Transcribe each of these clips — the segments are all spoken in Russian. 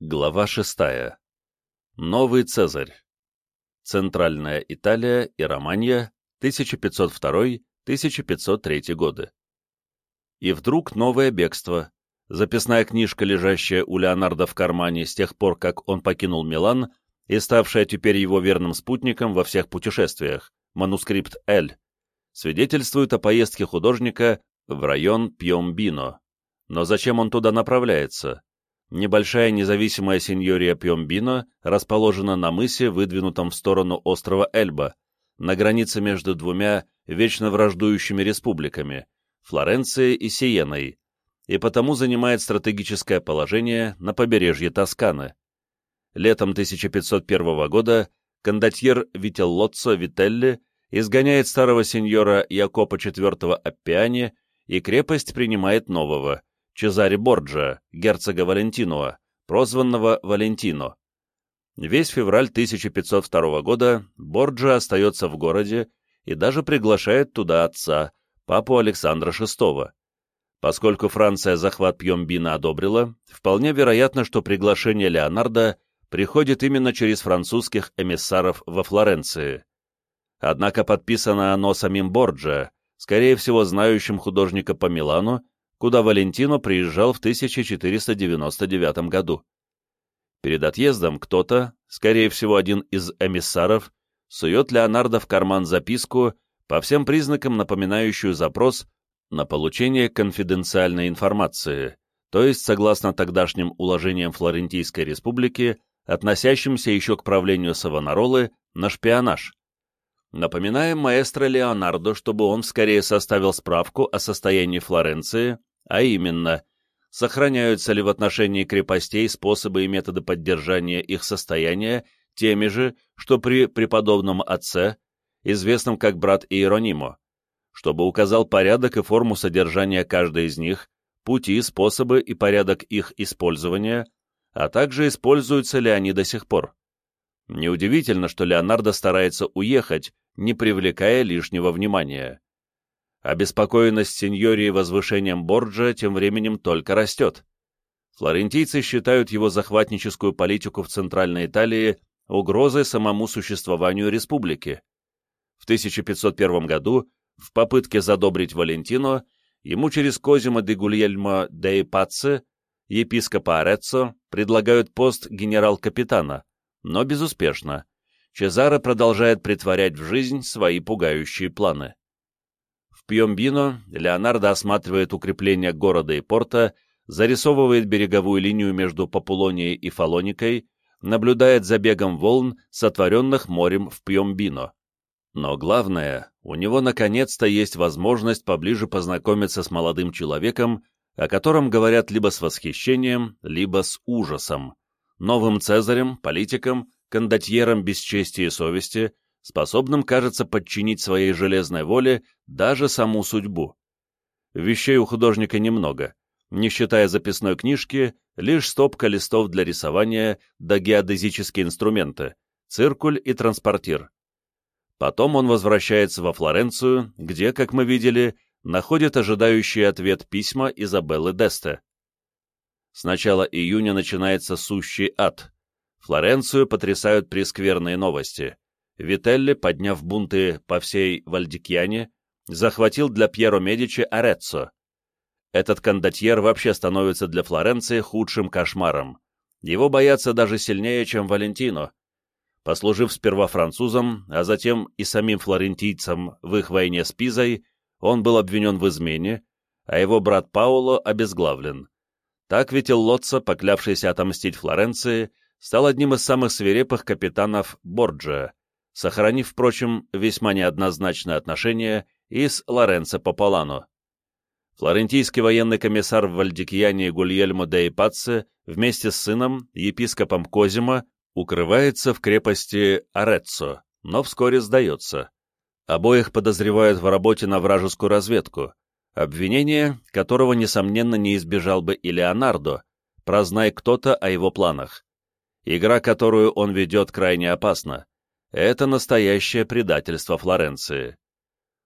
Глава шестая. Новый Цезарь. Центральная Италия и Романья, 1502-1503 годы. И вдруг новое бегство. Записная книжка, лежащая у Леонардо в кармане с тех пор, как он покинул Милан, и ставшая теперь его верным спутником во всех путешествиях, манускрипт Л, свидетельствует о поездке художника в район Пьомбино. Но зачем он туда направляется? Небольшая независимая сеньория Пьомбино расположена на мысе, выдвинутом в сторону острова Эльба, на границе между двумя вечно враждующими республиками – Флоренцией и Сиеной, и потому занимает стратегическое положение на побережье Тосканы. Летом 1501 года кондотьер Вителлоццо Вителли изгоняет старого сеньора Якопа IV Аппиани, и крепость принимает нового – Чезаре Борджа, герцога Валентинуа, прозванного Валентино. Весь февраль 1502 года Борджа остается в городе и даже приглашает туда отца, папу Александра VI. Поскольку Франция захват Пьембина одобрила, вполне вероятно, что приглашение Леонардо приходит именно через французских эмиссаров во Флоренции. Однако подписано оно самим Борджа, скорее всего знающим художника по Милану куда Валентино приезжал в 1499 году. Перед отъездом кто-то, скорее всего один из эмиссаров, сует Леонардо в карман записку, по всем признакам напоминающую запрос на получение конфиденциальной информации, то есть, согласно тогдашним уложениям Флорентийской республики, относящимся еще к правлению Савонаролы, на шпионаж. Напоминаем маэстро Леонардо, чтобы он скорее составил справку о состоянии Флоренции а именно, сохраняются ли в отношении крепостей способы и методы поддержания их состояния теми же, что при преподобном отце, известном как брат Иеронимо, чтобы указал порядок и форму содержания каждой из них, пути, способы и порядок их использования, а также используются ли они до сих пор. Неудивительно, что Леонардо старается уехать, не привлекая лишнего внимания. Обеспокоенность сеньории возвышением Борджа тем временем только растет. Флорентийцы считают его захватническую политику в Центральной Италии угрозой самому существованию республики. В 1501 году, в попытке задобрить Валентино, ему через Козимо де Гульельмо де Пацци, епископа Ореццо, предлагают пост генерал-капитана, но безуспешно. Чезаро продолжает притворять в жизнь свои пугающие планы. Пьембино Леонардо осматривает укрепления города и порта, зарисовывает береговую линию между Популонией и Фалоникой, наблюдает за бегом волн, сотворенных морем в Пьембино. Но главное, у него наконец-то есть возможность поближе познакомиться с молодым человеком, о котором говорят либо с восхищением, либо с ужасом, новым цезарем, политиком, кондотьером без чести и совести, способным, кажется, подчинить своей железной воле даже саму судьбу. Вещей у художника немного, не считая записной книжки, лишь стопка листов для рисования да геодезические инструменты, циркуль и транспортир. Потом он возвращается во Флоренцию, где, как мы видели, находит ожидающий ответ письма Изабеллы Десте. С начала июня начинается сущий ад. Флоренцию потрясают прескверные новости. Вителли, подняв бунты по всей Вальдикьяне, захватил для Пьеро Медичи Ореццо. Этот кондотьер вообще становится для Флоренции худшим кошмаром. Его боятся даже сильнее, чем Валентино. Послужив сперва французам, а затем и самим флорентийцам в их войне с Пизой, он был обвинен в измене, а его брат Пауло обезглавлен. Так Вителлоццо, поклявшийся отомстить Флоренции, стал одним из самых свирепых капитанов Борджиа, сохранив, впрочем, весьма неоднозначное отношение и с Лоренцо Пополано. Флорентийский военный комиссар в Вальдикьяне Гульельмо де Ипатце вместе с сыном, епископом Козимо, укрывается в крепости Ореццо, но вскоре сдается. Обоих подозревают в работе на вражескую разведку, обвинение которого, несомненно, не избежал бы и Леонардо, прознай кто-то о его планах. Игра, которую он ведет, крайне опасна. Это настоящее предательство Флоренции.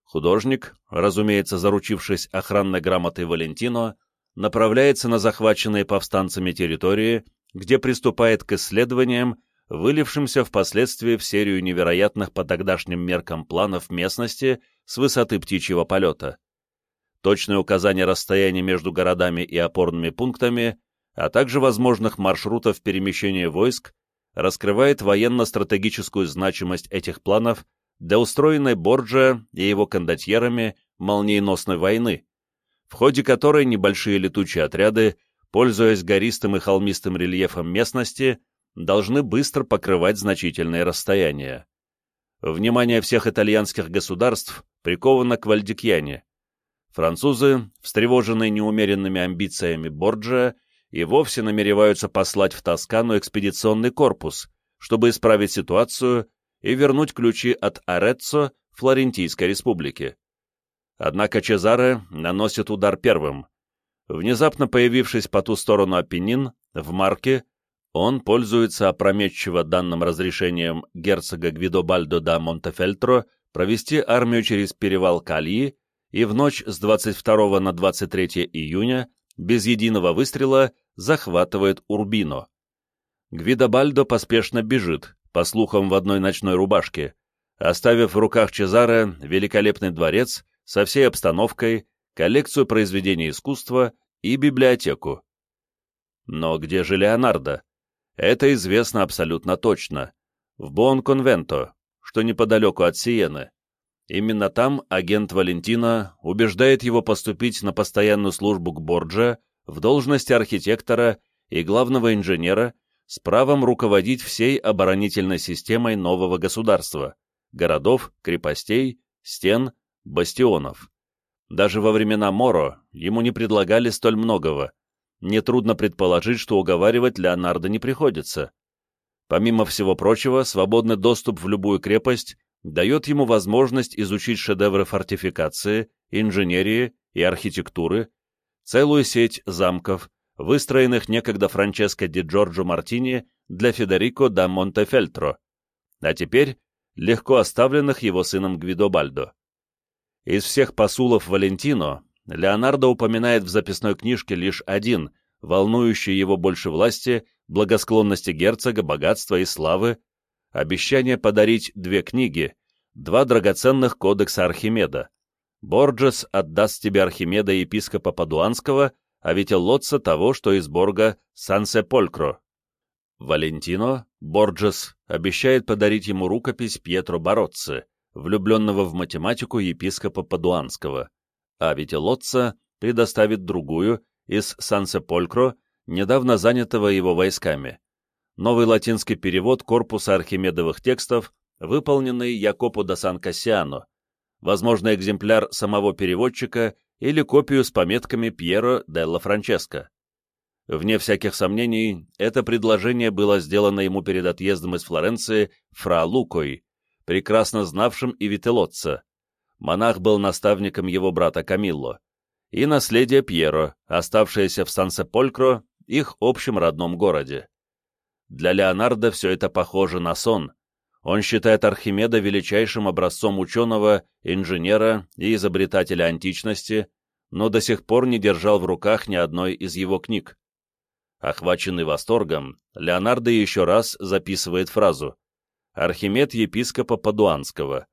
Художник, разумеется, заручившись охранной грамотой Валентино, направляется на захваченные повстанцами территории, где приступает к исследованиям, вылившимся впоследствии в серию невероятных по тогдашним меркам планов местности с высоты птичьего полета. Точные указания расстояний между городами и опорными пунктами, а также возможных маршрутов перемещения войск, раскрывает военно-стратегическую значимость этих планов для устроенной Борджа и его кондотьерами молниеносной войны, в ходе которой небольшие летучие отряды, пользуясь гористым и холмистым рельефом местности, должны быстро покрывать значительные расстояния. Внимание всех итальянских государств приковано к Вальдикьяне. Французы, встревоженные неумеренными амбициями Борджа, и вовсе намереваются послать в Тоскану экспедиционный корпус, чтобы исправить ситуацию и вернуть ключи от Ареццо Флорентийской республики. Однако Чезаре наносит удар первым. Внезапно появившись по ту сторону Апеннин, в Марке, он пользуется опрометчиво данным разрешением герцога Гвидобальдо да Монтефельтро провести армию через перевал Кальи и в ночь с 22 на 23 июня без единого выстрела захватывает Урбино. Гвидобальдо поспешно бежит, по слухам в одной ночной рубашке, оставив в руках Чезаре великолепный дворец со всей обстановкой, коллекцию произведений искусства и библиотеку. Но где же Леонардо? Это известно абсолютно точно. В Бон-Конвенто, что неподалеку от Сиены. Именно там агент Валентина убеждает его поступить на постоянную службу к Борджа в должности архитектора и главного инженера с правом руководить всей оборонительной системой нового государства, городов, крепостей, стен, бастионов. Даже во времена Моро ему не предлагали столь многого. Нетрудно предположить, что уговаривать Леонардо не приходится. Помимо всего прочего, свободный доступ в любую крепость дает ему возможность изучить шедевры фортификации, инженерии и архитектуры, целую сеть замков, выстроенных некогда Франческо ди Джорджо Мартини для Федерико да Монтефельтро, а теперь легко оставленных его сыном Гвидобальдо. Из всех посулов Валентино Леонардо упоминает в записной книжке лишь один, волнующий его больше власти, благосклонности герцога, богатства и славы, обещание подарить две книги, два драгоценных кодекса Архимеда. Борджес отдаст тебе Архимеда епископа Падуанского, а ведь Лотца того, что из Борга Сан-Сеполькро. Валентино, Борджес, обещает подарить ему рукопись Пьетро Бароцци, влюбленного в математику епископа Падуанского, а ведь Лотца предоставит другую из Сан-Сеполькро, недавно занятого его войсками новый латинский перевод корпуса архимедовых текстов, выполненный Якопо да Сан-Кассиано, возможно, экземпляр самого переводчика или копию с пометками Пьеро делла Франческо. Вне всяких сомнений, это предложение было сделано ему перед отъездом из Флоренции фра Лукой, прекрасно знавшим и Вителотца. Монах был наставником его брата Камилло, и наследие Пьеро, оставшееся в Сан-Сеполькро, их общем родном городе. Для Леонардо все это похоже на сон. Он считает Архимеда величайшим образцом ученого, инженера и изобретателя античности, но до сих пор не держал в руках ни одной из его книг. Охваченный восторгом, Леонардо еще раз записывает фразу «Архимед епископа Падуанского»,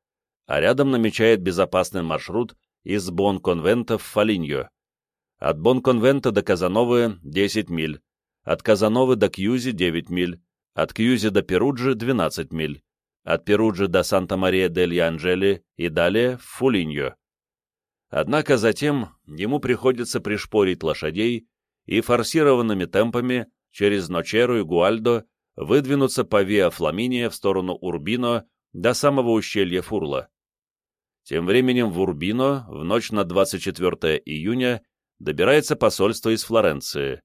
а рядом намечает безопасный маршрут из Бон-Конвента в Фолиньо. От Бон-Конвента до Казановы 10 миль, от Казановы до Кьюзи 9 миль, от Кьюзи до Перуджи 12 миль, от Перуджи до Санта-Мария-дель-Анджели и далее в Фулиньо. Однако затем ему приходится пришпорить лошадей и форсированными темпами через Ночеру и Гуальдо выдвинуться по Виа Фламиния в сторону Урбино до самого ущелья Фурла. Тем временем в Урбино в ночь на 24 июня добирается посольство из Флоренции.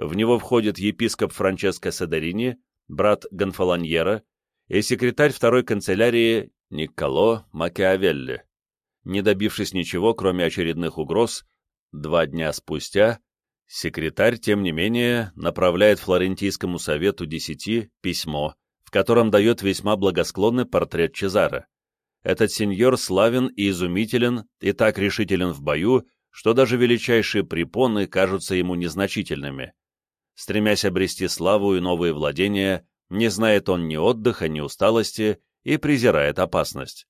В него входит епископ Франческо Садерини, брат Гонфаланьера, и секретарь второй канцелярии Николо Макиавелли. Не добившись ничего, кроме очередных угроз, два дня спустя секретарь, тем не менее, направляет Флорентийскому совету десяти письмо, в котором дает весьма благосклонный портрет Чезаро. Этот сеньор славен и изумителен, и так решителен в бою, что даже величайшие препоны кажутся ему незначительными. Стремясь обрести славу и новые владения, не знает он ни отдыха, ни усталости и презирает опасность.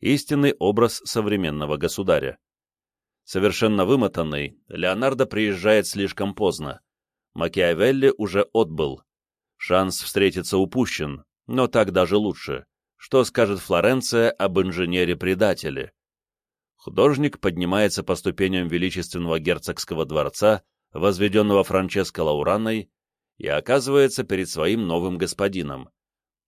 Истинный образ современного государя. Совершенно вымотанный, Леонардо приезжает слишком поздно. Макиавелли уже отбыл. Шанс встретиться упущен, но так даже лучше. Что скажет Флоренция об инженере-предателе? Художник поднимается по ступеням величественного герцогского дворца, возведенного Франческо Лаураной, и оказывается перед своим новым господином.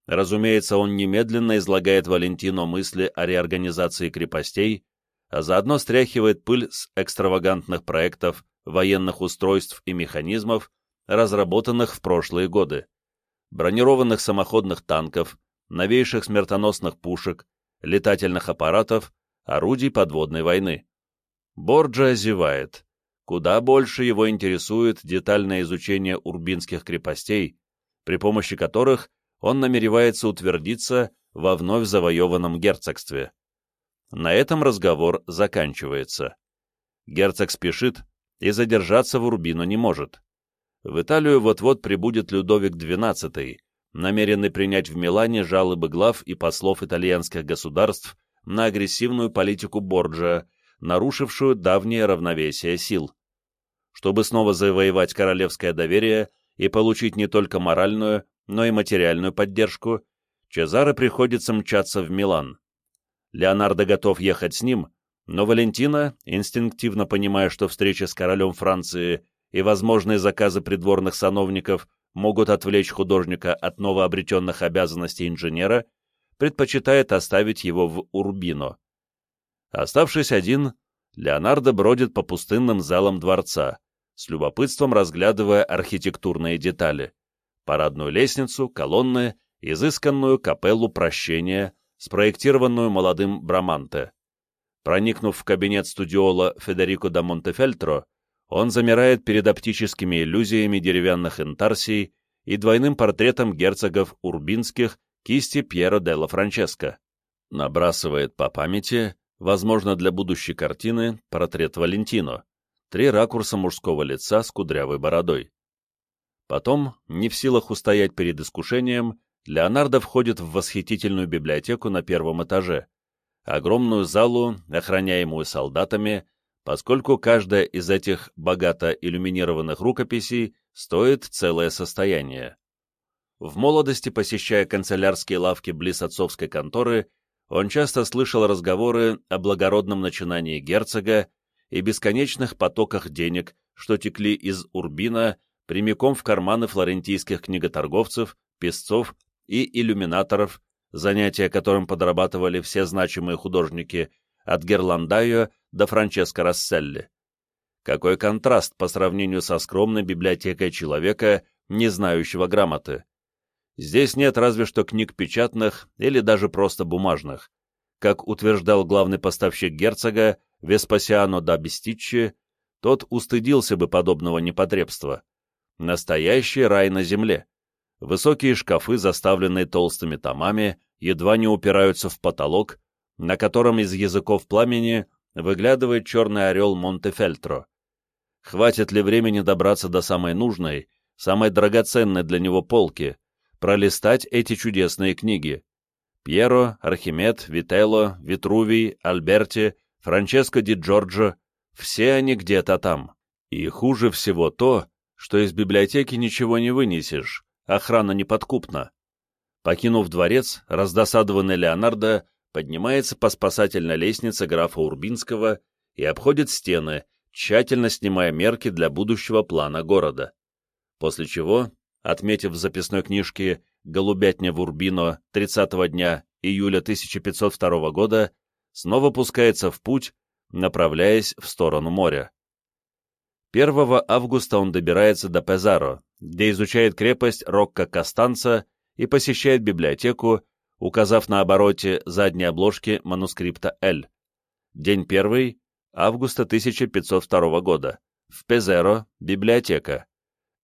Разумеется, он немедленно излагает Валентино мысли о реорганизации крепостей, а заодно стряхивает пыль с экстравагантных проектов, военных устройств и механизмов, разработанных в прошлые годы, бронированных самоходных танков, новейших смертоносных пушек, летательных аппаратов, орудий подводной войны. Борджа зевает. Куда больше его интересует детальное изучение урбинских крепостей, при помощи которых он намеревается утвердиться во вновь завоеванном герцогстве. На этом разговор заканчивается. Герцог спешит и задержаться в Урбино не может. В Италию вот-вот прибудет Людовик XII, намеренный принять в Милане жалобы глав и послов итальянских государств на агрессивную политику Борджа, нарушившую давнее равновесие сил. Чтобы снова завоевать королевское доверие и получить не только моральную, но и материальную поддержку, Чезаре приходится мчаться в Милан. Леонардо готов ехать с ним, но Валентина, инстинктивно понимая, что встреча с королем Франции и возможные заказы придворных сановников могут отвлечь художника от новообретенных обязанностей инженера, предпочитает оставить его в Урбино. Оставшись один, Леонардо бродит по пустынным залам дворца, с любопытством разглядывая архитектурные детали парадную лестницу, колонны, изысканную капеллу прощения, спроектированную молодым Браманте. Проникнув в кабинет студиола Федерико да Монтефельтро, он замирает перед оптическими иллюзиями деревянных интарсий и двойным портретом герцогов Урбинских кисти Пьеро делла Франческо. Набрасывает по памяти, возможно, для будущей картины, портрет Валентино, три ракурса мужского лица с кудрявой бородой. Потом, не в силах устоять перед искушением, Леонардо входит в восхитительную библиотеку на первом этаже, огромную залу, охраняемую солдатами, поскольку каждая из этих богато иллюминированных рукописей стоит целое состояние. В молодости, посещая канцелярские лавки близ отцовской конторы, он часто слышал разговоры о благородном начинании герцога и бесконечных потоках денег, что текли из Урбина прямиком в карманы флорентийских книготорговцев, песцов и иллюминаторов, занятия которым подрабатывали все значимые художники от Герландайо до Франческо Расселли. Какой контраст по сравнению со скромной библиотекой человека, не знающего грамоты. Здесь нет разве что книг печатных или даже просто бумажных. Как утверждал главный поставщик герцога Веспасиано да Бестиччи, тот устыдился бы подобного непотребства. Настоящий рай на земле. Высокие шкафы, заставленные толстыми томами, едва не упираются в потолок, на котором из языков пламени выглядывает черный орел Монтефельтро. Хватит ли времени добраться до самой нужной, самой драгоценной для него полки, пролистать эти чудесные книги? Пьеро, Архимед, Вителло, Витрувий, Альберти, Франческо ди Джорджо — все они где-то там. И хуже всего то, что из библиотеки ничего не вынесешь, охрана неподкупна. Покинув дворец, раздосадованный Леонардо поднимается по спасательной лестнице графа Урбинского и обходит стены, тщательно снимая мерки для будущего плана города. После чего, отметив в записной книжке «Голубятня в Урбино» 30 дня июля 1502 года, снова пускается в путь, направляясь в сторону моря. 1 августа он добирается до Пезаро, где изучает крепость Рокко Костанца и посещает библиотеку, указав на обороте задней обложки манускрипта «Л». День 1 августа 1502 года. В Пезеро, библиотека.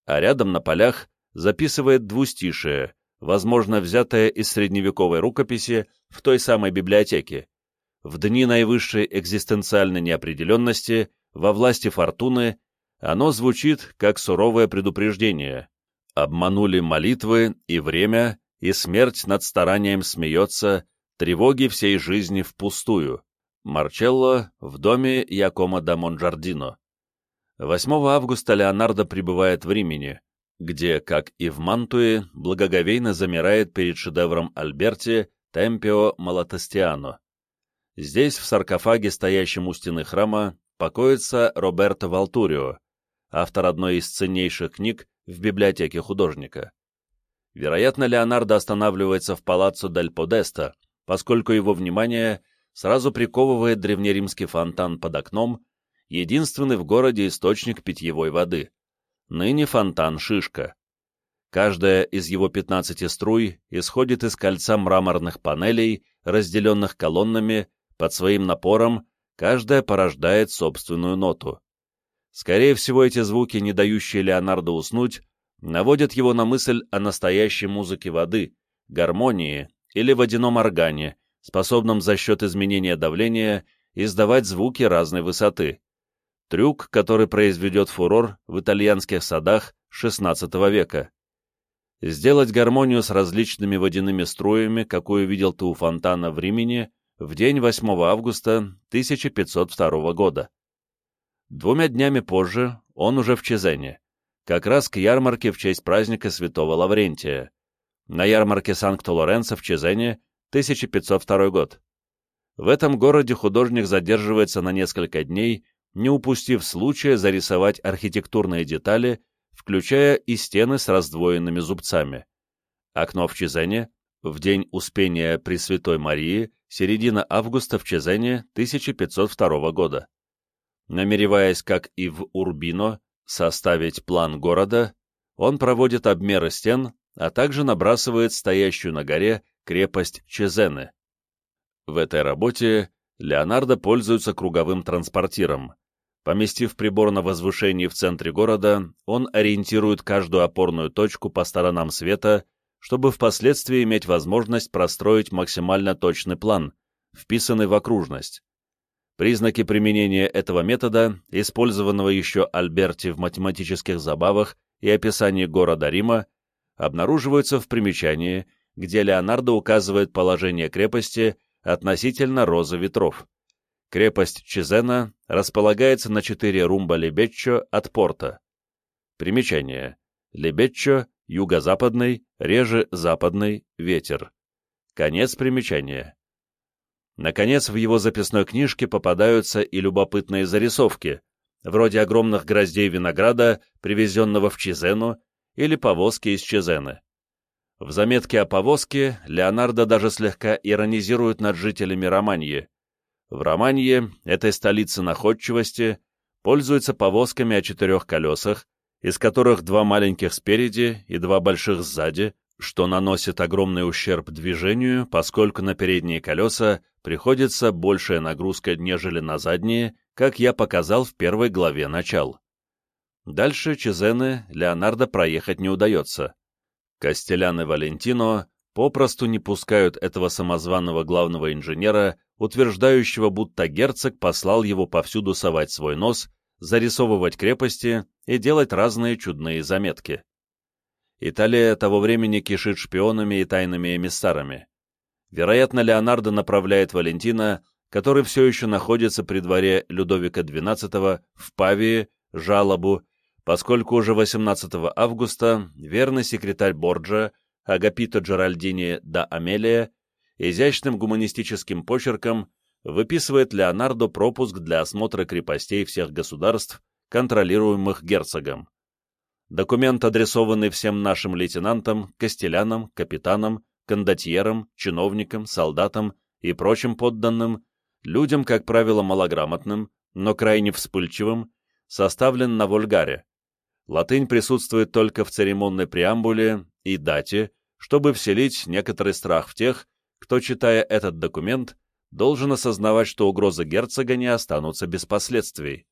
А рядом на полях записывает двустишие, возможно, взятое из средневековой рукописи в той самой библиотеке. В дни наивысшей экзистенциальной неопределенности, во власти фортуны, Оно звучит, как суровое предупреждение. Обманули молитвы и время, и смерть над старанием смеется, тревоги всей жизни впустую. Марчелло в доме Якома да Монджардино. 8 августа Леонардо прибывает в Римени, где, как и в Мантуе, благоговейно замирает перед шедевром Альберти Темпио Малатестиано. Здесь, в саркофаге, стоящем у стены храма, покоится Роберто Валтурио, автор одной из ценнейших книг в библиотеке художника. Вероятно, Леонардо останавливается в палаццо Дель Подеста, поскольку его внимание сразу приковывает древнеримский фонтан под окном, единственный в городе источник питьевой воды. Ныне фонтан Шишка. Каждая из его 15 струй исходит из кольца мраморных панелей, разделенных колоннами, под своим напором, каждая порождает собственную ноту. Скорее всего, эти звуки, не дающие Леонардо уснуть, наводят его на мысль о настоящей музыке воды, гармонии или водяном органе, способном за счет изменения давления издавать звуки разной высоты. Трюк, который произведет фурор в итальянских садах XVI века. Сделать гармонию с различными водяными струями, какую видел ты у фонтана в Римени в день 8 августа 1502 года. Двумя днями позже он уже в Чезене, как раз к ярмарке в честь праздника святого Лаврентия. На ярмарке Санкт-Лоренцо в Чезене 1502 год. В этом городе художник задерживается на несколько дней, не упустив случая зарисовать архитектурные детали, включая и стены с раздвоенными зубцами. Окно в Чезене, в день Успения Пресвятой Марии, середина августа в Чезене 1502 года. Намереваясь, как и в Урбино, составить план города, он проводит обмеры стен, а также набрасывает стоящую на горе крепость Чезены. В этой работе Леонардо пользуется круговым транспортиром. Поместив прибор на возвышении в центре города, он ориентирует каждую опорную точку по сторонам света, чтобы впоследствии иметь возможность простроить максимально точный план, вписанный в окружность. Признаки применения этого метода, использованного еще Альберти в математических забавах и описании города Рима, обнаруживаются в примечании, где Леонардо указывает положение крепости относительно розы ветров. Крепость Чезена располагается на 4 румба Лебеччо от порта. Примечание. Лебеччо – юго-западный, реже западный, ветер. Конец примечания. Наконец, в его записной книжке попадаются и любопытные зарисовки, вроде огромных гроздей винограда, привезенного в Чизену, или повозки из Чизены. В заметке о повозке Леонардо даже слегка иронизирует над жителями Романьи. В Романье, этой столице находчивости, пользуются повозками о четырех колесах, из которых два маленьких спереди и два больших сзади, что наносит огромный ущерб движению, поскольку на передние колеса приходится большая нагрузка, нежели на задние, как я показал в первой главе начал. Дальше Чезены Леонардо проехать не удается. Костелян Валентино попросту не пускают этого самозваного главного инженера, утверждающего, будто герцог послал его повсюду совать свой нос, зарисовывать крепости и делать разные чудные заметки. Италия того времени кишит шпионами и тайными эмиссарами. Вероятно, Леонардо направляет Валентина, который все еще находится при дворе Людовика XII в Павии, жалобу, поскольку уже 18 августа верный секретарь Борджа Агапито Джеральдини да Амелия изящным гуманистическим почерком выписывает Леонардо пропуск для осмотра крепостей всех государств, контролируемых герцогом. Документ, адресованный всем нашим лейтенантам, костелянам, капитанам, кондотьерам, чиновникам, солдатам и прочим подданным, людям, как правило, малограмотным, но крайне вспыльчивым, составлен на вульгаре. Латынь присутствует только в церемонной преамбуле и дате, чтобы вселить некоторый страх в тех, кто, читая этот документ, должен осознавать, что угрозы герцога не останутся без последствий.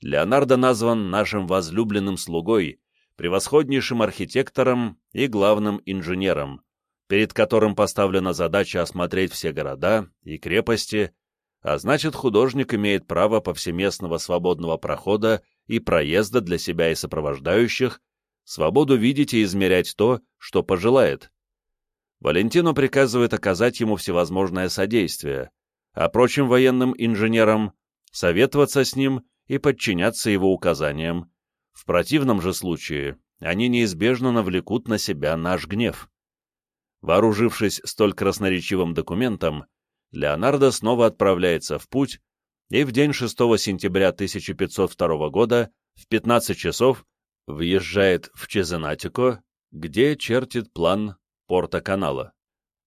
Леонардо назван нашим возлюбленным слугой, превосходнейшим архитектором и главным инженером, перед которым поставлена задача осмотреть все города и крепости, а значит художник имеет право повсеместного свободного прохода и проезда для себя и сопровождающих, свободу видеть и измерять то, что пожелает. Валентину приказывает оказать ему всевозможное содействие, а прочим военным инженерам советоваться с ним и подчиняться его указаниям. В противном же случае они неизбежно навлекут на себя наш гнев. Вооружившись столь красноречивым документом, Леонардо снова отправляется в путь и в день 6 сентября 1502 года в 15 часов въезжает в Чезенатико, где чертит план порта-канала.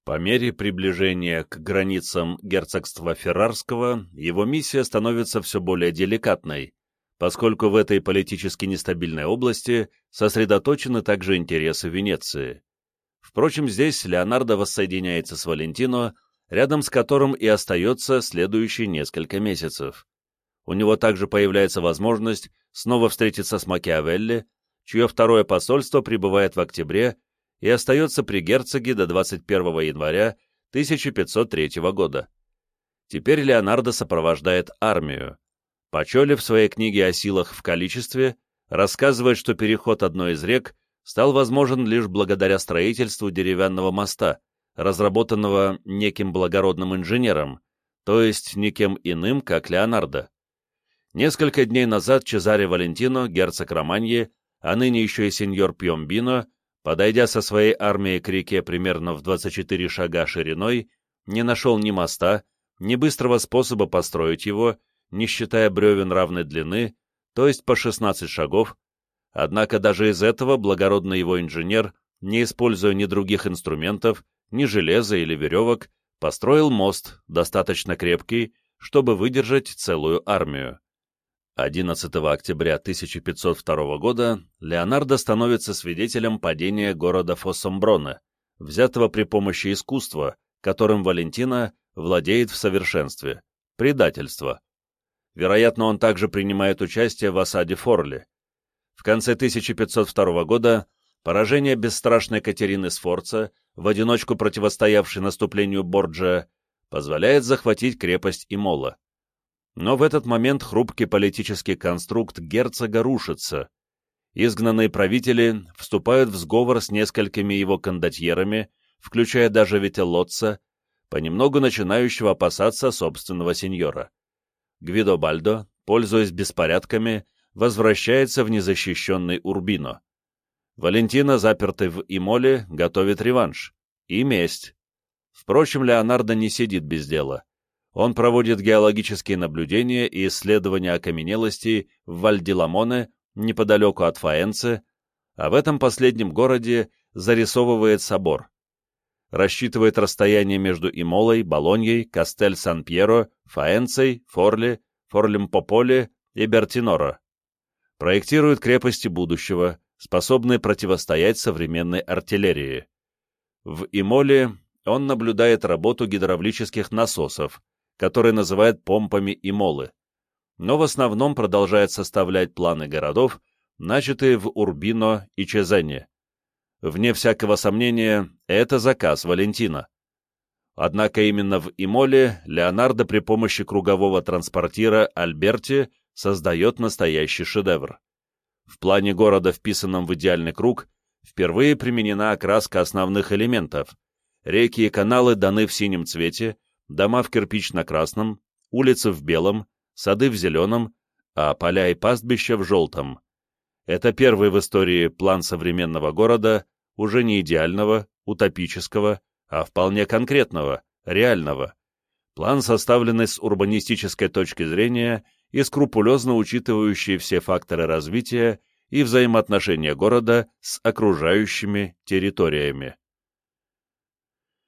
По мере приближения к границам герцогства Феррарского его миссия становится все более деликатной, поскольку в этой политически нестабильной области сосредоточены также интересы Венеции. Впрочем, здесь Леонардо воссоединяется с Валентино рядом с которым и остается следующие несколько месяцев. У него также появляется возможность снова встретиться с Макиавелли, чье второе посольство прибывает в октябре и остается при герцоге до 21 января 1503 года. Теперь Леонардо сопровождает армию. Пачоли в своей книге о силах в количестве рассказывает, что переход одной из рек стал возможен лишь благодаря строительству деревянного моста, разработанного неким благородным инженером, то есть никем иным, как Леонардо. Несколько дней назад Чезаре Валентино, герцог Романьи, а ныне еще и сеньор Пьомбино, подойдя со своей армией к реке примерно в 24 шага шириной, не нашел ни моста, ни быстрого способа построить его, не считая бревен равной длины, то есть по 16 шагов, однако даже из этого благородный его инженер, не используя ни других инструментов, ни железа или веревок, построил мост, достаточно крепкий, чтобы выдержать целую армию. 11 октября 1502 года Леонардо становится свидетелем падения города Фоссомброне, взятого при помощи искусства, которым Валентина владеет в совершенстве, предательство. Вероятно, он также принимает участие в осаде Форли. В конце 1502 года поражение бесстрашной Катерины Сфорца в одиночку противостоявший наступлению Борджа, позволяет захватить крепость Имола. Но в этот момент хрупкий политический конструкт герцога рушится. Изгнанные правители вступают в сговор с несколькими его кондотьерами, включая даже Вителлотца, понемногу начинающего опасаться собственного сеньора. Гвидо Бальдо, пользуясь беспорядками, возвращается в незащищенный Урбино. Валентина, запертый в Имоле, готовит реванш. И месть. Впрочем, Леонардо не сидит без дела. Он проводит геологические наблюдения и исследования окаменелостей в Вальдиламоне, неподалеку от Фаэнце, а в этом последнем городе зарисовывает собор. Рассчитывает расстояние между Имолой, Болоньей, Кастель-Сан-Пьеро, Фаэнцей, Форли, Форлимпополе и Бертиноро. Проектирует крепости будущего, способные противостоять современной артиллерии. В Имоле он наблюдает работу гидравлических насосов, которые называют помпами Имолы, но в основном продолжает составлять планы городов, начатые в Урбино и Чезене. Вне всякого сомнения, это заказ Валентина. Однако именно в Имоле Леонардо при помощи кругового транспортира Альберти создает настоящий шедевр. В плане города, вписанном в идеальный круг, впервые применена окраска основных элементов. Реки и каналы даны в синем цвете, дома в кирпично-красном, улицы в белом, сады в зеленом, а поля и пастбища в желтом. Это первый в истории план современного города, уже не идеального, утопического, а вполне конкретного, реального. План, составленный с урбанистической точки зрения и скрупулезно учитывающие все факторы развития и взаимоотношения города с окружающими территориями.